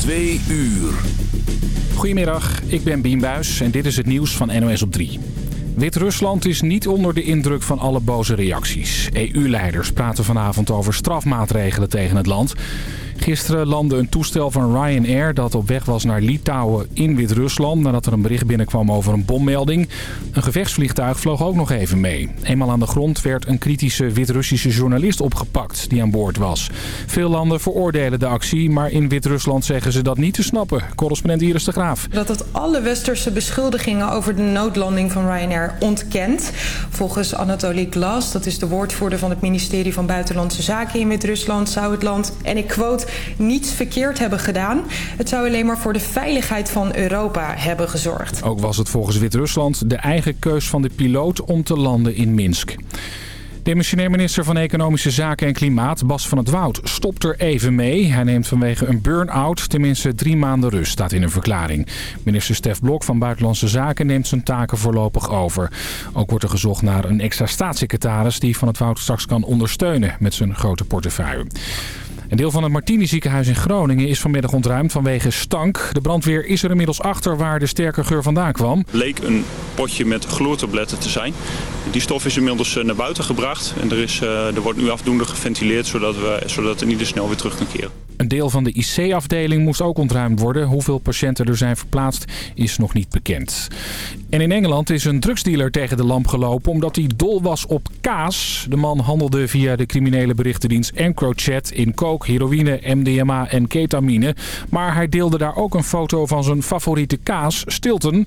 Twee uur. Goedemiddag, ik ben Bien en dit is het nieuws van NOS op 3. Wit-Rusland is niet onder de indruk van alle boze reacties. EU-leiders praten vanavond over strafmaatregelen tegen het land. Gisteren landde een toestel van Ryanair dat op weg was naar Litouwen in Wit-Rusland... nadat er een bericht binnenkwam over een bommelding. Een gevechtsvliegtuig vloog ook nog even mee. Eenmaal aan de grond werd een kritische Wit-Russische journalist opgepakt die aan boord was. Veel landen veroordelen de actie, maar in Wit-Rusland zeggen ze dat niet te snappen. Correspondent Iris de Graaf. Dat het alle westerse beschuldigingen over de noodlanding van Ryanair ontkent. Volgens Anatoly Glas, dat is de woordvoerder van het ministerie van Buitenlandse Zaken in Wit-Rusland... zou het land, en ik quote niets verkeerd hebben gedaan. Het zou alleen maar voor de veiligheid van Europa hebben gezorgd. Ook was het volgens Wit-Rusland de eigen keus van de piloot om te landen in Minsk. Demissionair minister van Economische Zaken en Klimaat, Bas van het Woud, stopt er even mee. Hij neemt vanwege een burn-out tenminste drie maanden rust, staat in een verklaring. Minister Stef Blok van Buitenlandse Zaken neemt zijn taken voorlopig over. Ook wordt er gezocht naar een extra staatssecretaris die van het Woud straks kan ondersteunen met zijn grote portefeuille. Een deel van het Martini ziekenhuis in Groningen is vanmiddag ontruimd vanwege stank. De brandweer is er inmiddels achter waar de sterke geur vandaan kwam. leek een potje met chloortabletten te zijn. Die stof is inmiddels eh, naar buiten gebracht en er, is, eh, er wordt nu afdoende geventileerd zodat, we, zodat het niet te snel weer terug kan keren. Een deel van de IC-afdeling moest ook ontruimd worden. Hoeveel patiënten er zijn verplaatst is nog niet bekend. En in Engeland is een drugsdealer tegen de lamp gelopen omdat hij dol was op kaas. De man handelde via de criminele berichtendienst EncroChat in coke, heroïne, MDMA en ketamine. Maar hij deelde daar ook een foto van zijn favoriete kaas, Stilton.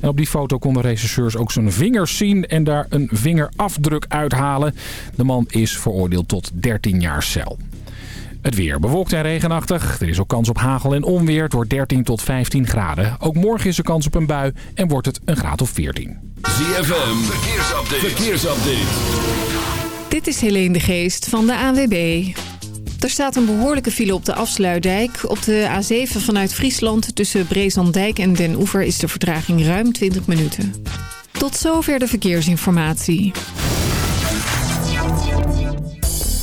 En op die foto konden rechercheurs ook zijn vingers zien en daar een vingerafdruk uithalen. De man is veroordeeld tot 13 jaar cel. Het weer bewolkt en regenachtig. Er is ook kans op hagel en onweer. Het wordt 13 tot 15 graden. Ook morgen is er kans op een bui en wordt het een graad of 14. ZFM, verkeersupdate. verkeersupdate. Dit is Helene de Geest van de ANWB. Er staat een behoorlijke file op de afsluitdijk. Op de A7 vanuit Friesland tussen Breeslanddijk en Den Oever is de vertraging ruim 20 minuten. Tot zover de verkeersinformatie.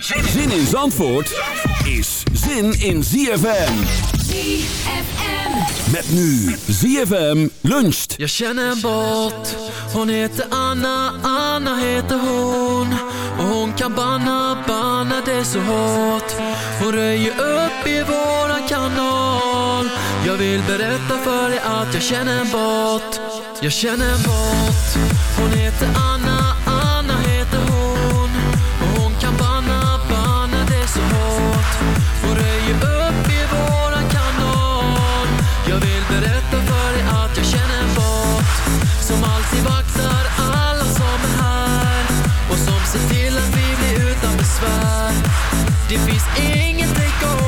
Zin in Zandvoort is zin in ZFM. Met nu ZFM luncht. Jag känner en bot Hon heter Anna, Anna heter hon. Och hon kan banna, banna det så hårt. Hon röjer upp i våran kanal. Jag vill berätta för dig att jag känner en bot. Jag känner en bot. Hon heter Anna blir utan besvär Det finns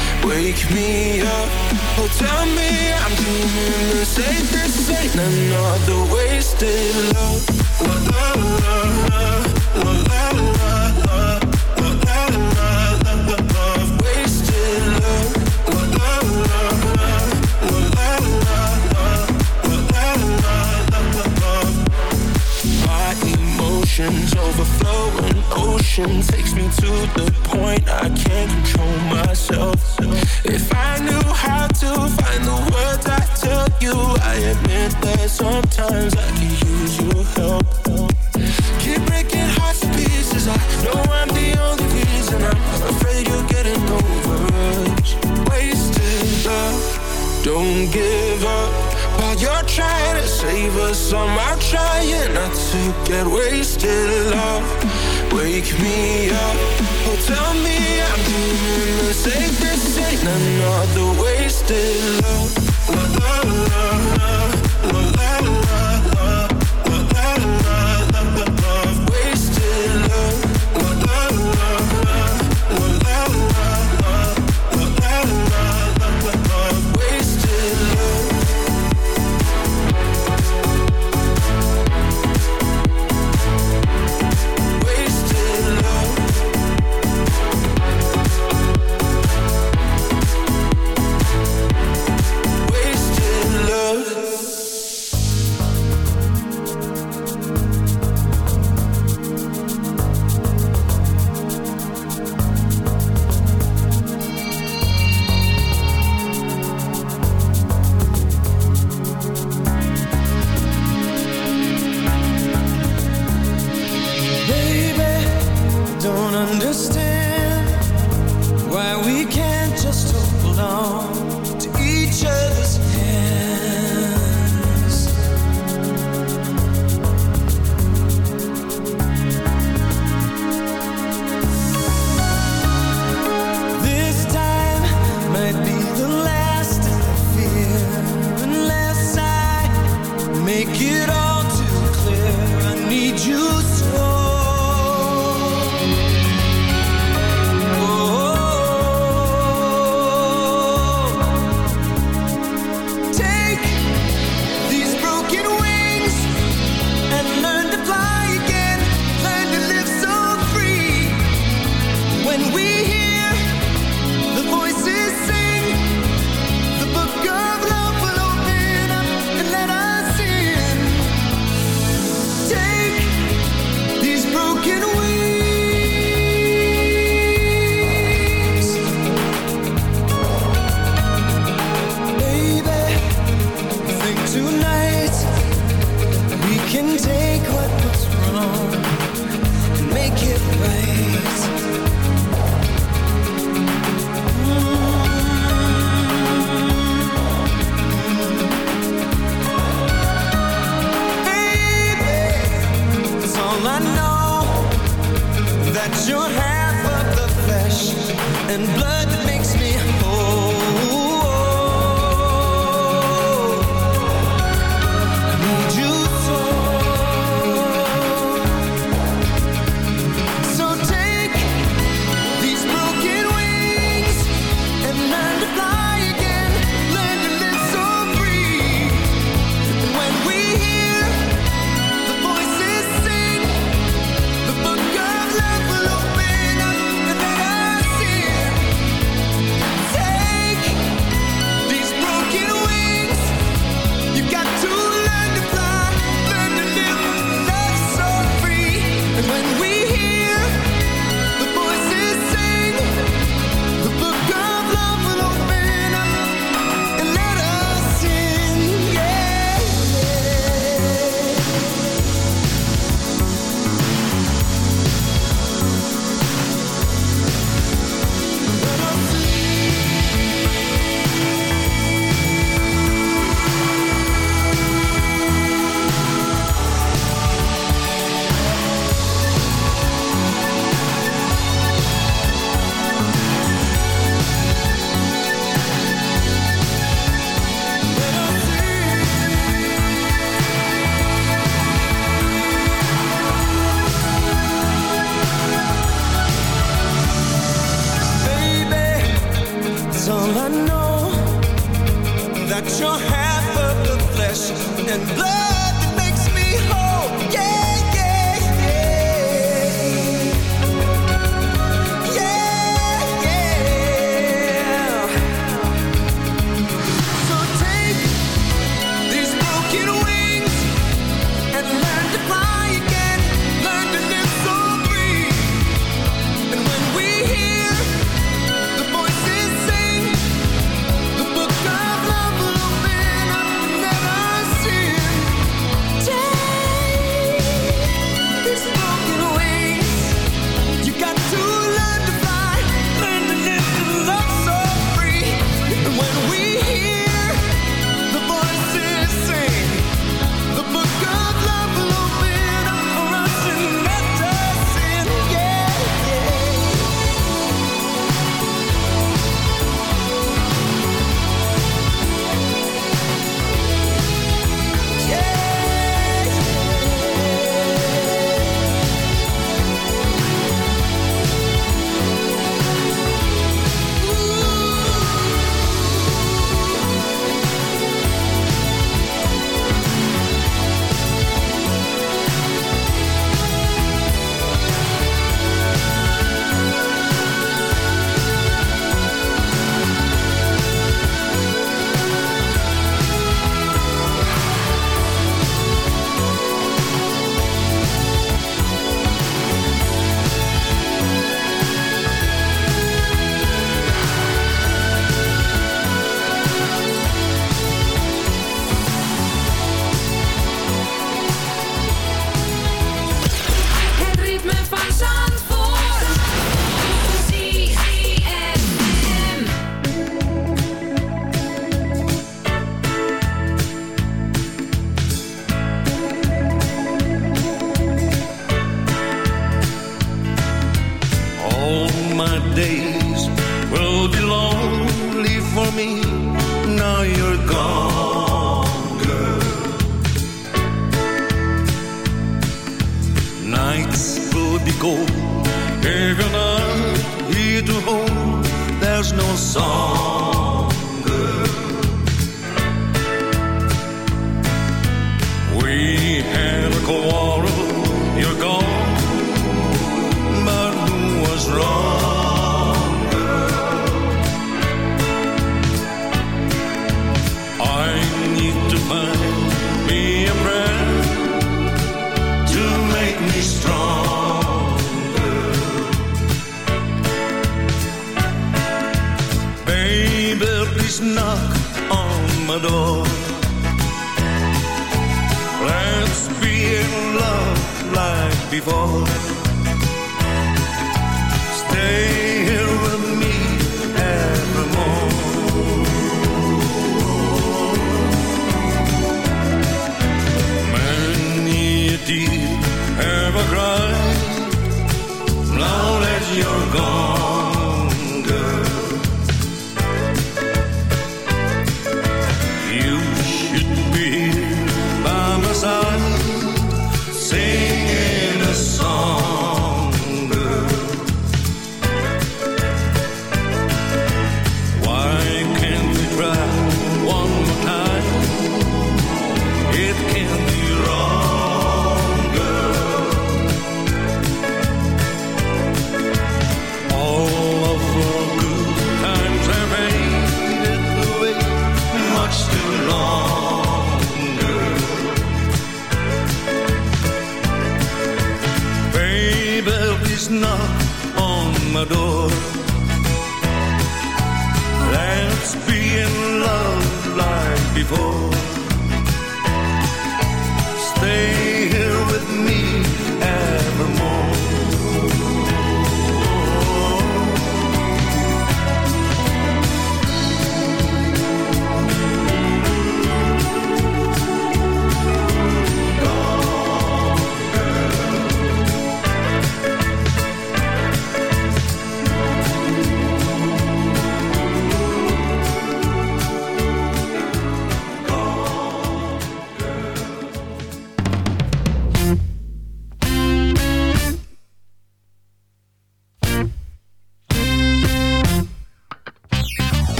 Wake me up, oh tell me I'm dreaming the safest ain't another wasted love. La la la la, la la la la, la love, wasted love. My emotions overflow ocean takes me to the point I can't control myself that sometimes I could use your help. Keep breaking hearts to pieces. I know I'm the only reason. I'm afraid you're getting over us. Wasted love. Don't give up while you're trying to save us. I'm out trying not to get wasted. Love, wake me up. Oh, tell me I'm doing the safest. Ain't another wasted love.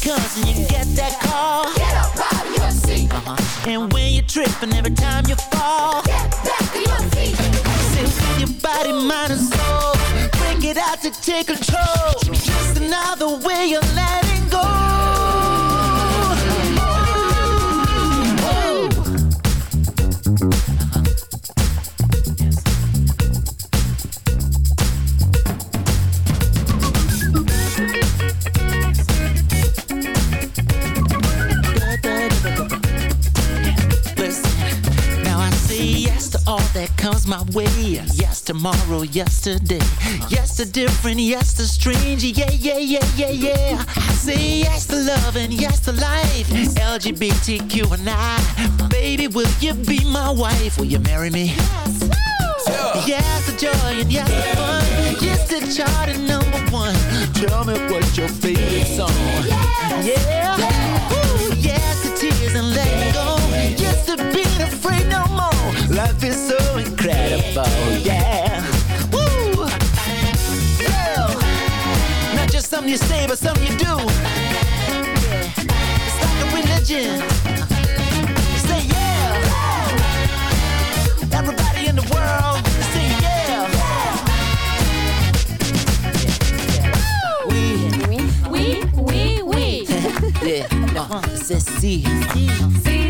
Comes and you get that call. Get up out of your seat. Uh-huh. And when you trip and every time you fall. Get back to your feet. Say with your body, mind and soul. Break it out to take control. Just another way of letting tomorrow, yesterday. Yes to different, yes to strange. Yeah, yeah, yeah, yeah, yeah. I say yes to love and yes to life. LGBTQ and I. Baby, will you be my wife? Will you marry me? Yes to joy and yes to fun. Yes to chart and number one. Tell me what your favorite song. Yeah. Ooh, yes to tears and letting go. Yes to being afraid no more. Life is so incredible. Yeah. Yeah. Not just something you say, but something you do. It's like a religion. Say yeah. Everybody in the world, say yeah. We, Oui, oui, oui. yeah, c'est si. Si, si,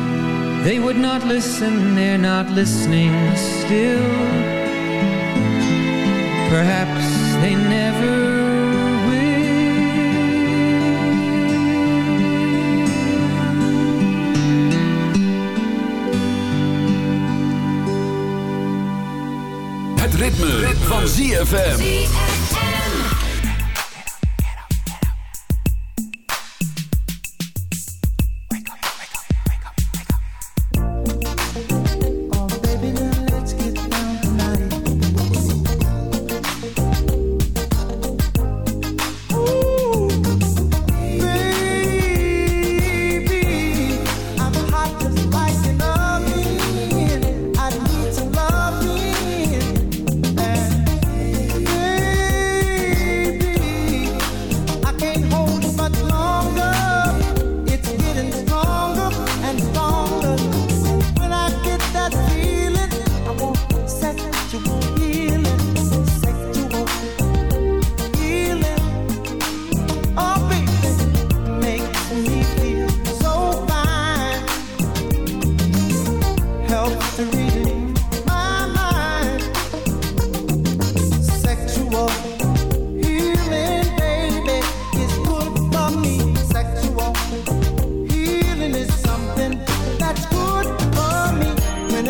They would not listen, they're not listening still. Perhaps they never Het ritme, ritme. van ZFM.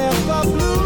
Whenever blue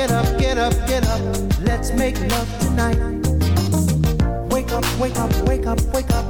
Get up, get up, get up. Let's make love tonight. Wake up, wake up, wake up, wake up.